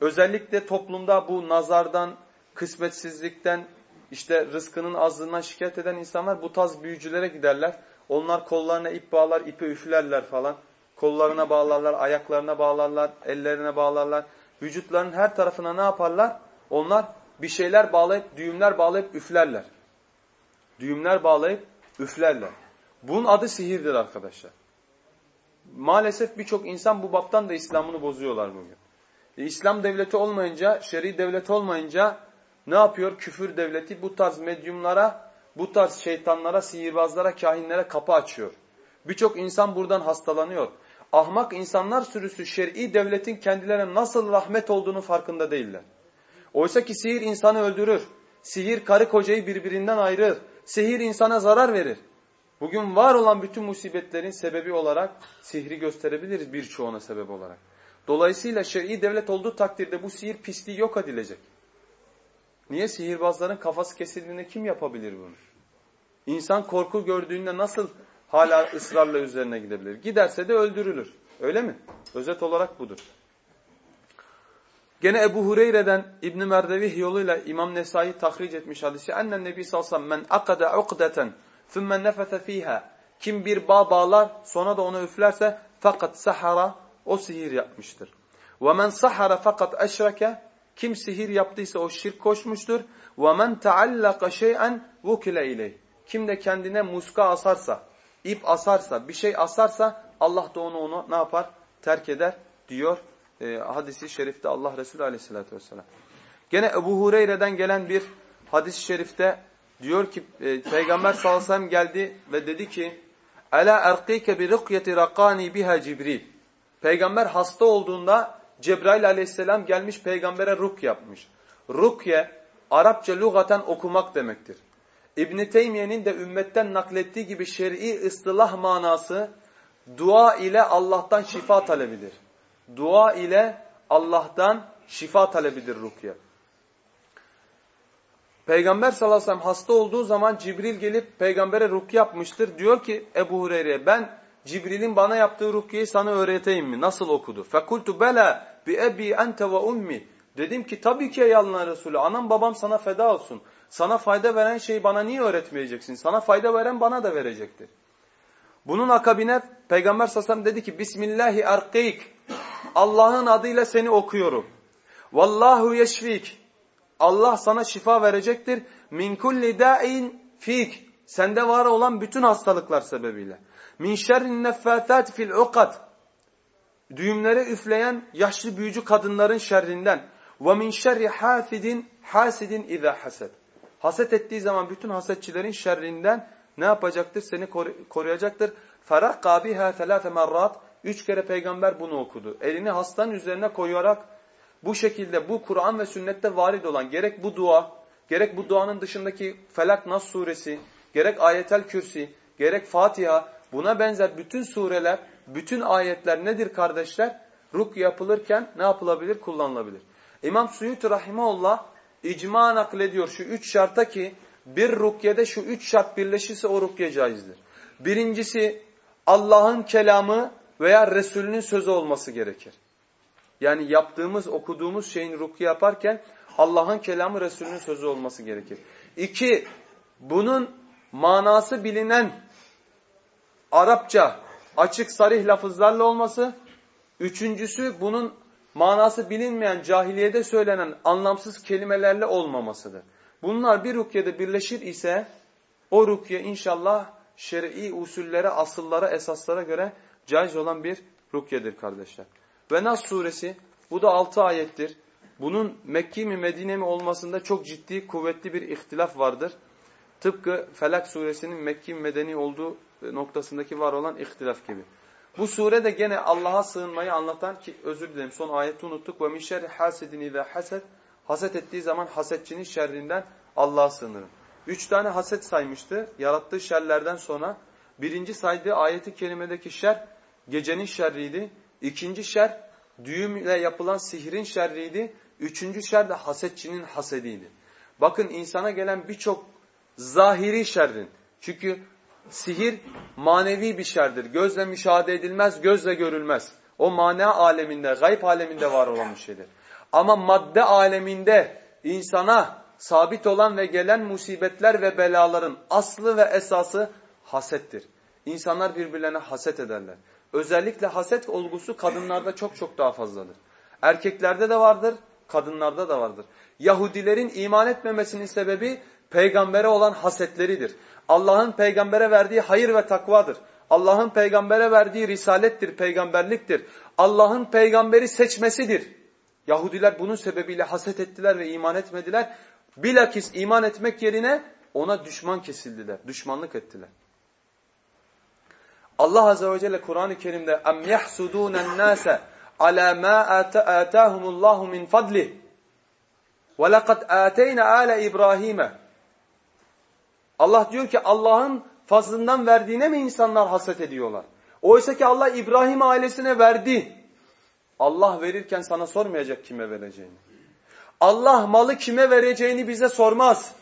[SPEAKER 1] Özellikle toplumda bu nazardan, kısmetsizlikten, işte rızkının azlığından şikayet eden insanlar bu tarz büyücülere giderler. Onlar kollarına ip bağlar, ipi üflerler falan. Kollarına bağlarlar, ayaklarına bağlarlar, ellerine bağlarlar. Vücutlarının her tarafına ne yaparlar? Onlar bir şeyler bağlayıp, düğümler bağlayıp üflerler. Düğümler bağlayıp üflerler. Bunun adı sihirdir arkadaşlar. Maalesef birçok insan bu baptan da İslam'ını bozuyorlar bugün. E, İslam devleti olmayınca, şer'i devlet olmayınca ne yapıyor? Küfür devleti bu tarz medyumlara, bu tarz şeytanlara, sihirbazlara, kahinlere kapı açıyor. Birçok insan buradan hastalanıyor. Ahmak insanlar sürüsü şer'i devletin kendilerine nasıl rahmet olduğunu farkında değiller. Oysa ki sihir insanı öldürür. Sihir karı kocayı birbirinden ayırır. Sihir insana zarar verir. Bugün var olan bütün musibetlerin sebebi olarak sihri gösterebiliriz birçoğuna sebep olarak. Dolayısıyla şer'i devlet olduğu takdirde bu sihir pisliği yok edilecek. Niye? Sihirbazların kafası kesildiğinde kim yapabilir bunu? İnsan korku gördüğünde nasıl hala ısrarla üzerine gidebilir? Giderse de öldürülür. Öyle mi? Özet olarak budur. Gene Ebu Hureyre'den İbn Merdevih yoluyla İmam Nesai tahric etmiş hadisi. Ennen Nebi sallallahu aleyhi men akada ukdeten thumma nefese fiha. Kim bir bağ bağlar sonra da onu üflerse fakat sahara o sihir yapmıştır. Ve men sahara fakat eşreke Kim sihir yaptıysa o şirk koşmuştur. وَمَنْ تَعَلَّقَ شَيْئًا وُكِلَ اِلَيْهِ Kim de kendine muska asarsa, ip asarsa, bir şey asarsa Allah da onu onu ne yapar? Terk eder diyor e, hadisi şerifte Allah Resulü aleyhissalatü vesselam. Gene Ebu Hureyre'den gelen bir hadis-i şerifte diyor ki e, Peygamber sallallahu aleyhi ve sellem geldi ve dedi ki Ela erqike bi rukyeti rakani biha Cibril. Peygamber hasta olduğunda Cebrail aleyhisselam gelmiş peygambere ruk yapmış. Rukye Arapça lugaten okumak demektir. İbn Teymiye'nin de ümmetten naklettiği gibi şer'i ıstılah manası dua ile Allah'tan şifa talebidir. Dua ile Allah'tan şifa talebidir rukye. Peygamber sallallahu aleyhi ve sellem hasta olduğu zaman Cibril gelip peygambere rukye yapmıştır. Diyor ki Ebu Hureyre'ye ben Cibril'in bana yaptığı rukyeyi sana öğreteyim mi? Nasıl okudu? Fekultu bela bi ebi ente ve ummi. Dedim ki tabii ki ey Allah'ın Resulü anam babam sana feda olsun. Sana fayda veren şeyi bana niye öğretmeyeceksin? Sana fayda veren bana da verecektir. Bunun akabine Peygamber sallallahu dedi ki Bismillahi arkeyk. Allah'ın adıyla seni okuyorum. Vallahu yeşfik. Allah sana şifa verecektir. Min kulli da'in fik. Sende var olan bütün hastalıklar sebebiyle. Min şerrin neffâtât fil ukad. Düğümleri üfleyen yaşlı büyücü kadınların şerrinden. Ve min şerri hasidin hasidin izâ hased. Haset ettiği zaman bütün hasetçilerin şerrinden ne yapacaktır? Seni koruyacaktır. Ferakka biha selâfe merrat. Üç kere peygamber bunu okudu. Elini hastanın üzerine koyarak bu şekilde bu Kur'an ve sünnette varid olan gerek bu dua, gerek bu duanın dışındaki Felak Nas suresi, gerek Ayetel Kürsi, gerek Fatiha buna benzer bütün sureler, bütün ayetler nedir kardeşler? Ruk yapılırken ne yapılabilir? Kullanılabilir. İmam Suyuti Rahimahullah icma naklediyor şu üç şarta ki bir rukyede şu üç şart birleşirse o rukye caizdir. Birincisi Allah'ın kelamı veya Resulünün sözü olması gerekir. Yani yaptığımız, okuduğumuz şeyin rukiye yaparken Allah'ın kelamı Resulünün sözü olması gerekir. İki, bunun manası bilinen Arapça açık sarih lafızlarla olması. Üçüncüsü bunun manası bilinmeyen cahiliyede söylenen anlamsız kelimelerle olmamasıdır. Bunlar bir rukyede birleşir ise o rukye inşallah şer'i usullere, asıllara, esaslara göre caiz olan bir rukyedir kardeşler. Ve Nas suresi bu da 6 ayettir. Bunun Mekki mi Medine mi olmasında çok ciddi kuvvetli bir ihtilaf vardır. Tıpkı Felak suresinin Mekki Medeni olduğu noktasındaki var olan ihtilaf gibi. Bu sure de gene Allah'a sığınmayı anlatan ki özür dilerim son ayeti unuttuk. Ve min şerri hasedin ve haset. Haset ettiği zaman hasetçinin şerrinden Allah'a sığınırım. Üç tane haset saymıştı yarattığı şerlerden sonra. Birinci saydığı ayeti kelimedeki şer gecenin şerriydi. İkinci şer düğümle yapılan sihrin şerriydi. Üçüncü şer de hasetçinin hasediydi. Bakın insana gelen birçok zahiri şerrin. Çünkü sihir manevi bir şerdir. Gözle müşahede edilmez, gözle görülmez. O mana aleminde, gayb aleminde var olan bir şeydir. Ama madde aleminde insana sabit olan ve gelen musibetler ve belaların aslı ve esası hasettir. İnsanlar birbirlerine haset ederler. Özellikle haset olgusu kadınlarda çok çok daha fazladır. Erkeklerde de vardır, kadınlarda da vardır. Yahudilerin iman etmemesinin sebebi peygambere olan hasetleridir. Allah'ın peygambere verdiği hayır ve takvadır. Allah'ın peygambere verdiği risalettir, peygamberliktir. Allah'ın peygamberi seçmesidir. Yahudiler bunun sebebiyle haset ettiler ve iman etmediler. Bilakis iman etmek yerine ona düşman kesildiler, düşmanlık ettiler. Allah Azze ve Celle Kur'an-ı Kerim'de اَمْ يَحْسُدُونَ النَّاسَ عَلَى مَا آتَاهُمُ اللّٰهُ مِنْ فَضْلِهِ وَلَقَدْ آتَيْنَ آلَ İbrahim'e Allah diyor ki Allah'ın fazlından verdiğine mi insanlar haset ediyorlar? Oysa ki Allah İbrahim ailesine verdi. Allah verirken sana sormayacak kime vereceğini. Allah malı kime vereceğini bize sormaz.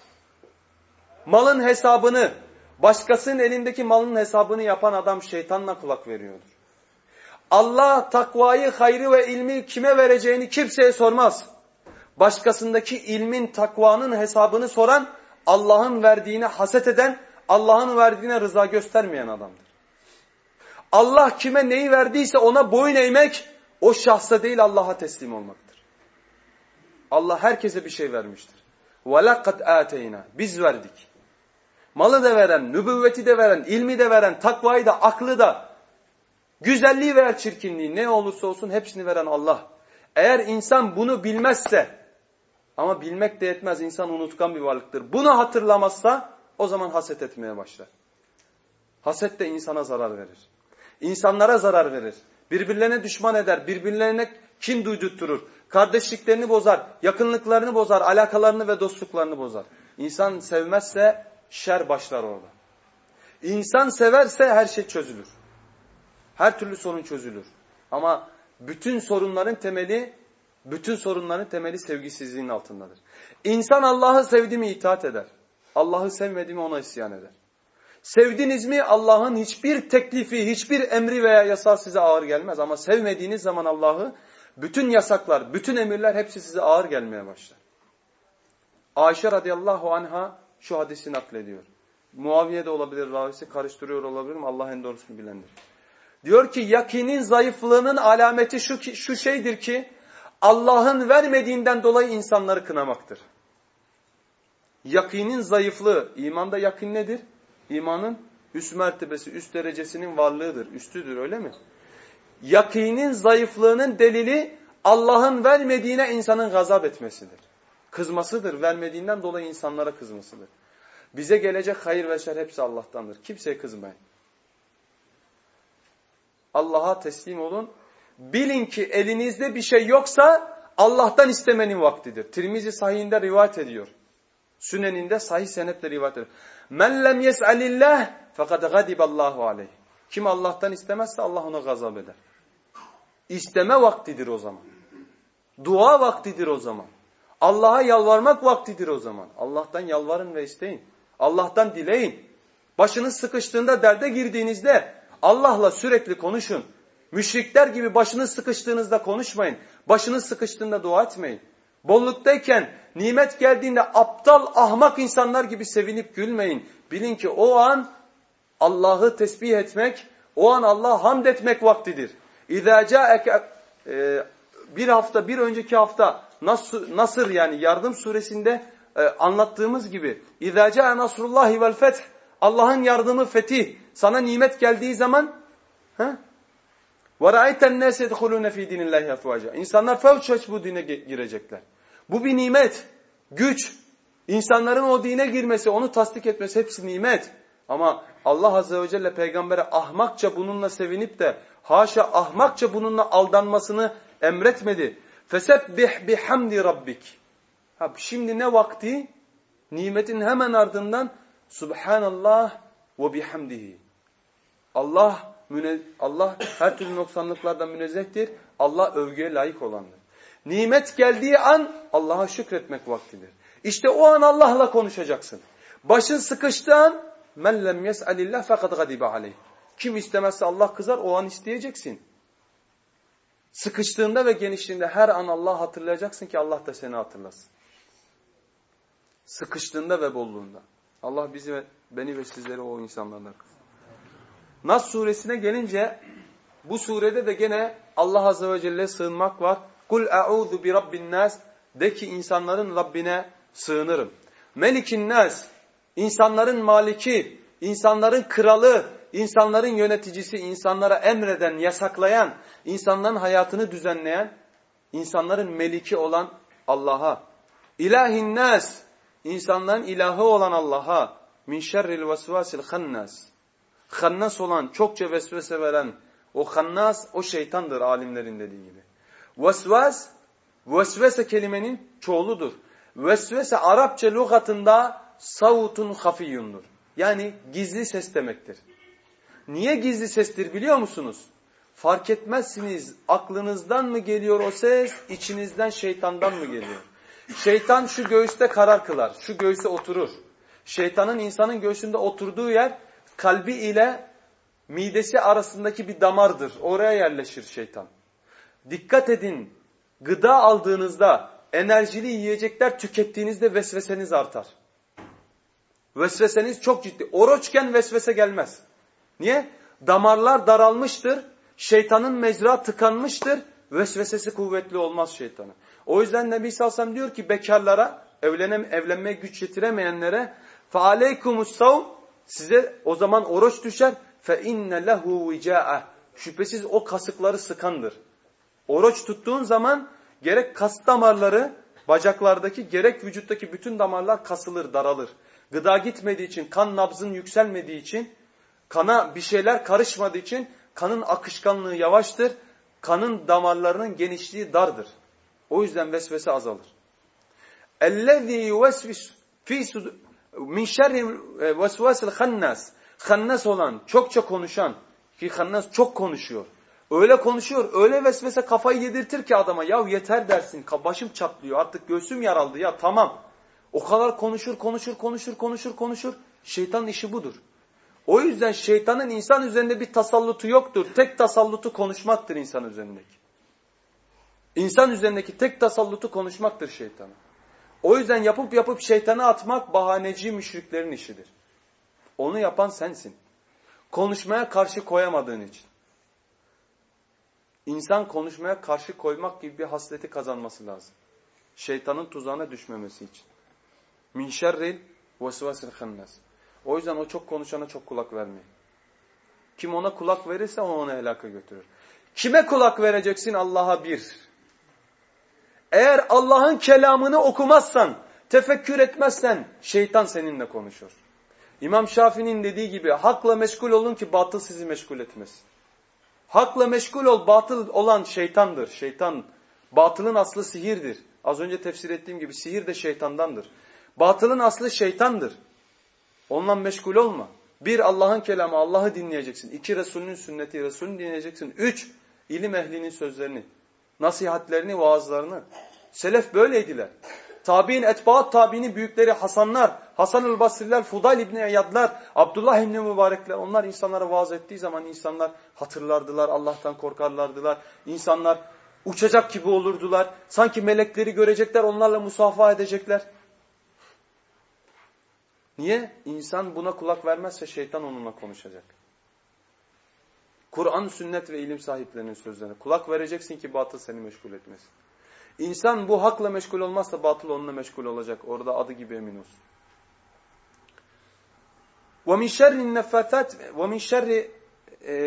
[SPEAKER 1] Malın hesabını, Başkasının elindeki malın hesabını yapan adam şeytanla kulak veriyordur. Allah takvayı, hayrı ve ilmi kime vereceğini kimseye sormaz. Başkasındaki ilmin, takvanın hesabını soran, Allah'ın verdiğine haset eden, Allah'ın verdiğine rıza göstermeyen adamdır. Allah kime neyi verdiyse ona boyun eğmek o şahsa değil Allah'a teslim olmaktır. Allah herkese bir şey vermiştir. وَلَقَدْ آتَيْنَا Biz verdik. Malı da veren, nübüvveti de veren, ilmi de veren, takvayı da, aklı da, güzelliği veya çirkinliği ne olursa olsun hepsini veren Allah. Eğer insan bunu bilmezse, ama bilmek de yetmez, insan unutkan bir varlıktır. Bunu hatırlamazsa o zaman haset etmeye başlar. Haset de insana zarar verir. İnsanlara zarar verir. Birbirlerine düşman eder, birbirlerine kin duydurtturur. Kardeşliklerini bozar, yakınlıklarını bozar, alakalarını ve dostluklarını bozar. İnsan sevmezse şer başlar orada. İnsan severse her şey çözülür. Her türlü sorun çözülür. Ama bütün sorunların temeli, bütün sorunların temeli sevgisizliğin altındadır. İnsan Allah'ı sevdi mi itaat eder. Allah'ı sevmedi mi ona isyan eder. Sevdiniz mi Allah'ın hiçbir teklifi, hiçbir emri veya yasağı size ağır gelmez. Ama sevmediğiniz zaman Allah'ı bütün yasaklar, bütün emirler hepsi size ağır gelmeye başlar. Ayşe radıyallahu anha şu hadisi naklediyor. Muaviye de olabilir ravisi karıştırıyor olabilirim Allah en doğrusunu bilendir. Diyor ki yakinin zayıflığının alameti şu, şu şeydir ki Allah'ın vermediğinden dolayı insanları kınamaktır. Yakinin zayıflığı, imanda yakin nedir? İmanın üst mertebesi, üst derecesinin varlığıdır, üstüdür öyle mi? Yakinin zayıflığının delili Allah'ın vermediğine insanın gazap etmesidir. Kızmasıdır, vermediğinden dolayı insanlara kızmasıdır. Bize gelecek hayır ve şer hepsi Allah'tandır. Kimseye kızmayın. Allah'a teslim olun. Bilin ki elinizde bir şey yoksa Allah'tan istemenin vaktidir. Tirmizi sahihinde rivayet ediyor. Süneninde sahih senetle rivayet ediyor. Men lem yes'alillah fakat gadiballahu aleyh. Kim Allah'tan istemezse Allah ona gazap eder. İsteme vaktidir o zaman. Dua vaktidir o zaman. Allah'a yalvarmak vaktidir o zaman. Allah'tan yalvarın ve isteyin. Allah'tan dileyin. Başınız sıkıştığında derde girdiğinizde Allah'la sürekli konuşun. Müşrikler gibi başınız sıkıştığınızda konuşmayın. Başınız sıkıştığında dua etmeyin. Bolluktayken, nimet geldiğinde aptal, ahmak insanlar gibi sevinip gülmeyin. Bilin ki o an Allah'ı tesbih etmek, o an Allah'a hamd etmek vaktidir. İzâ câeke e, bir hafta, bir önceki hafta Nasır yani yardım suresinde e, anlattığımız gibi İzâ câe nasrullahi vel feth Allah'ın yardımı, fetih sana nimet geldiği zaman he? وَرَأَيْتَ النَّاسِ يَدْخُلُونَ ف۪ي دِينِ اللّٰهِ اَفْوَاجًا İnsanlar fevç bu dine girecekler. Bu bir nimet, güç. İnsanların o dine girmesi, onu tasdik etmesi hepsi nimet. Ama Allah Azze ve Celle peygambere ahmakça bununla sevinip de haşa ahmakça bununla aldanmasını emretmedi. Fesebbih bihamdi rabbik. Ha, şimdi ne vakti? Nimetin hemen ardından Subhanallah ve bihamdihi. Allah Allah her türlü noksanlıklardan münezzehtir. Allah övgüye layık olandır. Nimet geldiği an Allah'a şükretmek vaktidir. İşte o an Allah'la konuşacaksın. Başın sıkıştığı an men lem yes'alillah fakat gadibe aleyh. Kim istemezse Allah kızar o an isteyeceksin. Sıkıştığında ve genişliğinde her an Allah hatırlayacaksın ki Allah da seni hatırlasın. Sıkıştığında ve bolluğunda. Allah bizi ve beni ve sizleri o insanlardan kılsın. Nas suresine gelince bu surede de gene Allah azze ve celle sığınmak var. Kul a'udhu bi rabbin nas de ki insanların Rabbine sığınırım. Melikin nas insanların maliki, insanların kralı, insanların yöneticisi, insanlara emreden, yasaklayan, insanların hayatını düzenleyen, insanların meliki olan Allah'a. İlahin nas insanların ilahı olan Allah'a. Min şerril vesvasil hannas Hannas olan, çokça vesvese veren o hannas o şeytandır alimlerin dediği gibi. Vesvas, vesvese kelimenin çoğuludur. Vesvese Arapça lügatında savutun hafiyundur. Yani gizli ses demektir. Niye gizli sestir biliyor musunuz? Fark etmezsiniz aklınızdan mı geliyor o ses, içinizden şeytandan mı geliyor? Şeytan şu göğüste karar kılar, şu göğüse oturur. Şeytanın insanın göğsünde oturduğu yer kalbi ile midesi arasındaki bir damardır. Oraya yerleşir şeytan. Dikkat edin, gıda aldığınızda, enerjili yiyecekler tükettiğinizde vesveseniz artar. Vesveseniz çok ciddi. Oruçken vesvese gelmez. Niye? Damarlar daralmıştır. Şeytanın mecra tıkanmıştır. Vesvesesi kuvvetli olmaz şeytanı. O yüzden Nebi Salsam diyor ki bekarlara, evlenem, evlenmeye güç yetiremeyenlere فَعَلَيْكُمُ السَّوْمِ Size o zaman oruç düşer. فَاِنَّ لَهُ وِجَاءَ Şüphesiz o kasıkları sıkandır. Oruç tuttuğun zaman gerek kas damarları, bacaklardaki gerek vücuttaki bütün damarlar kasılır, daralır. Gıda gitmediği için, kan nabzın yükselmediği için, kana bir şeyler karışmadığı için kanın akışkanlığı yavaştır. Kanın damarlarının genişliği dardır. O yüzden vesvese azalır. اَلَّذ۪ي يُوَسْوِسْ ف۪ي min şerri e, vesvesil hannas. Hannas olan, çokça konuşan ki hannas çok konuşuyor. Öyle konuşuyor, öyle vesvese kafayı yedirtir ki adama. Ya yeter dersin, başım çatlıyor, artık göğsüm yaraldı ya tamam. O kadar konuşur, konuşur, konuşur, konuşur, konuşur. Şeytanın işi budur. O yüzden şeytanın insan üzerinde bir tasallutu yoktur. Tek tasallutu konuşmaktır insan üzerindeki. İnsan üzerindeki tek tasallutu konuşmaktır şeytanın. O yüzden yapıp yapıp şeytanı atmak bahaneci müşriklerin işidir. Onu yapan sensin. Konuşmaya karşı koyamadığın için. İnsan konuşmaya karşı koymak gibi bir hasleti kazanması lazım. Şeytanın tuzağına düşmemesi için. Min şerril vesvesil hannas. O yüzden o çok konuşana çok kulak vermeyin. Kim ona kulak verirse o onu helaka götürür. Kime kulak vereceksin? Allah'a bir. Eğer Allah'ın kelamını okumazsan, tefekkür etmezsen şeytan seninle konuşur. İmam Şafii'nin dediği gibi hakla meşgul olun ki batıl sizi meşgul etmesin. Hakla meşgul ol, batıl olan şeytandır. Şeytan, batılın aslı sihirdir. Az önce tefsir ettiğim gibi sihir de şeytandandır. Batılın aslı şeytandır. Onunla meşgul olma. Bir, Allah'ın kelamı, Allah'ı dinleyeceksin. İki, Resulünün sünneti, Resulünü dinleyeceksin. Üç, ilim ehlinin sözlerini, nasihatlerini, vaazlarını. Selef böyleydiler. Tabi'in, etbaat tabi'nin büyükleri Hasanlar, Hasan-ül Basriler, Fudayl İbni Eyyadlar, Abdullah İbni Mübarekler. Onlar insanlara vaaz ettiği zaman insanlar hatırlardılar, Allah'tan korkarlardılar. İnsanlar uçacak gibi olurdular. Sanki melekleri görecekler, onlarla musafaha edecekler. Niye? İnsan buna kulak vermezse şeytan onunla konuşacak. Kur'an, sünnet ve ilim sahiplerinin sözlerine kulak vereceksin ki batıl seni meşgul etmesin. İnsan bu hakla meşgul olmazsa batıl onunla meşgul olacak. Orada adı gibi emin olsun. وَمِنْ شَرِّ النَّفَّثَاتِ وَمِنْ شَرِّ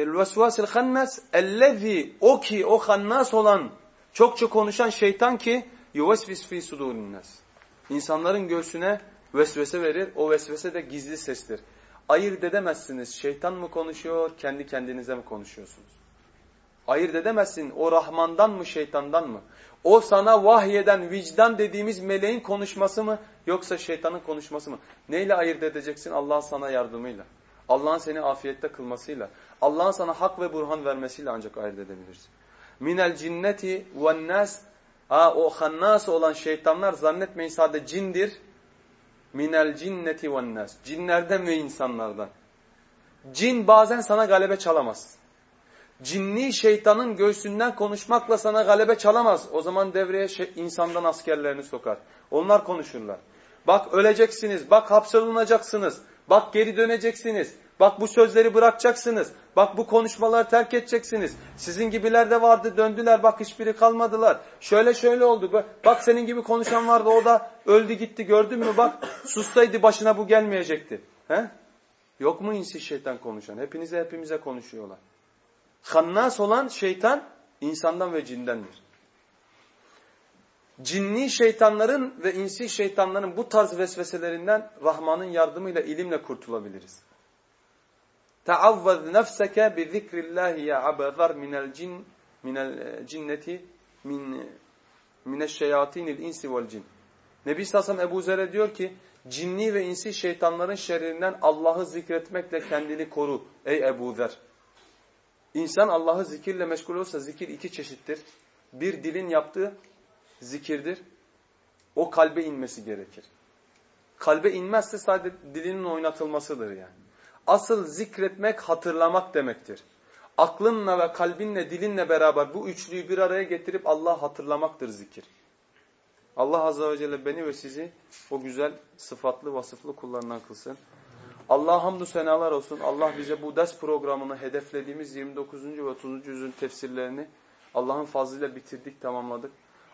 [SPEAKER 1] الْوَسْوَاسِ الْخَنَّاسِ اَلَّذ۪ي O ki, o hannas olan, çokça konuşan şeytan ki يُوَسْوِسْ ف۪ي سُدُورِ النَّاسِ İnsanların göğsüne vesvese verir. O vesvese de gizli sestir. Ayırt edemezsiniz. Şeytan mı konuşuyor, kendi kendinize mi konuşuyorsunuz? Ayırt edemezsin. O Rahman'dan mı, şeytandan mı? O sana vahyeden vicdan dediğimiz meleğin konuşması mı, yoksa şeytanın konuşması mı? Neyle ayırt edeceksin? Allah'ın sana yardımıyla. Allah'ın seni afiyette kılmasıyla. Allah'ın sana hak ve burhan vermesiyle ancak ayırt edebilirsin. Minel cinneti ve nas Ha o hannas olan şeytanlar zannetmeyin sadece cindir minel cinneti ve nas. Cinlerden ve insanlardan. Cin bazen sana galebe çalamaz. Cinni şeytanın göğsünden konuşmakla sana galebe çalamaz. O zaman devreye şey, insandan askerlerini sokar. Onlar konuşurlar. Bak öleceksiniz, bak hapsolunacaksınız, bak geri döneceksiniz, bak bu sözleri bırakacaksınız, bak bu konuşmaları terk edeceksiniz. Sizin gibiler de vardı döndüler, bak hiçbiri kalmadılar. Şöyle şöyle oldu, bak senin gibi konuşan vardı o da öldü gitti gördün mü bak sustaydı başına bu gelmeyecekti. He? Yok mu insi şeytan konuşan? Hepinize hepimize konuşuyorlar. Hannas olan şeytan insandan ve cindendir. Cinni şeytanların ve insi şeytanların bu tarz vesveselerinden Rahman'ın yardımıyla ilimle kurtulabiliriz. Teavvaz nefseke bi zikrillahi ya abazar minel cin minel cinneti min mineşşeyatinil insi vel cin. Nebi Sassam Ebu Zer'e diyor ki cinni ve insi şeytanların şerrinden Allah'ı zikretmekle kendini koru ey Ebu Zer. İnsan Allah'ı zikirle meşgul olsa zikir iki çeşittir. Bir dilin yaptığı zikirdir. O kalbe inmesi gerekir. Kalbe inmezse sadece dilinin oynatılmasıdır yani. Asıl zikretmek hatırlamak demektir. Aklınla ve kalbinle dilinle beraber bu üçlüyü bir araya getirip Allah hatırlamaktır zikir. Allah Azze ve Celle beni ve sizi o güzel sıfatlı vasıflı kullarından kılsın. Allah'a hamdü senalar olsun. Allah bize bu ders programını hedeflediğimiz 29. ve 30. yüzün tefsirlerini Allah'ın fazlıyla bitirdik, tamamladık.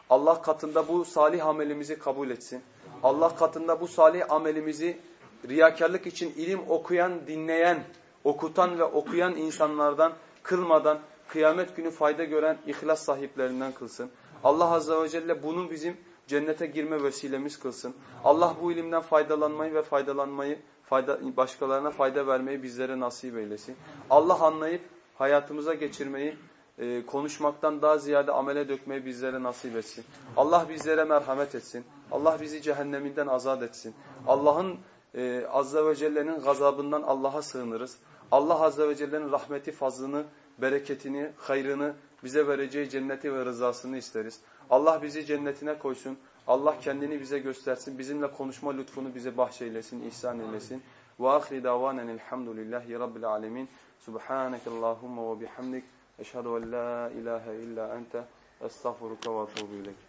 [SPEAKER 1] Allah katında bu salih amelimizi kabul etsin. Allah katında bu salih amelimizi riyakarlık için ilim okuyan, dinleyen, okutan ve okuyan insanlardan kılmadan kıyamet günü fayda gören ihlas sahiplerinden kılsın. Allah Azze ve Celle bunu bizim cennete girme vesilemiz kılsın. Allah bu ilimden faydalanmayı ve faydalanmayı, fayda, başkalarına fayda vermeyi bizlere nasip eylesin. Allah anlayıp hayatımıza geçirmeyi, e, konuşmaktan daha ziyade amele dökmeyi bizlere nasip etsin. Allah bizlere merhamet etsin. Allah bizi cehenneminden azat etsin. Allah'ın e, Azze ve Celle'nin gazabından Allah'a sığınırız. Allah Azze ve Celle'nin rahmeti, fazlını, bereketini, hayrını, bize vereceği cenneti ve rızasını isteriz. Allah bizi cennetine koysun. Allah kendini bize göstersin. Bizimle konuşma lütfunu bize bahşeylesin, ihsan eylesin. Ve ahri davanen elhamdülillahi rabbil alemin. Subhanekallahumma ve bihamdik. Eşhedü en la ilahe illa ente. Estağfuruka ve etûbü ileyk.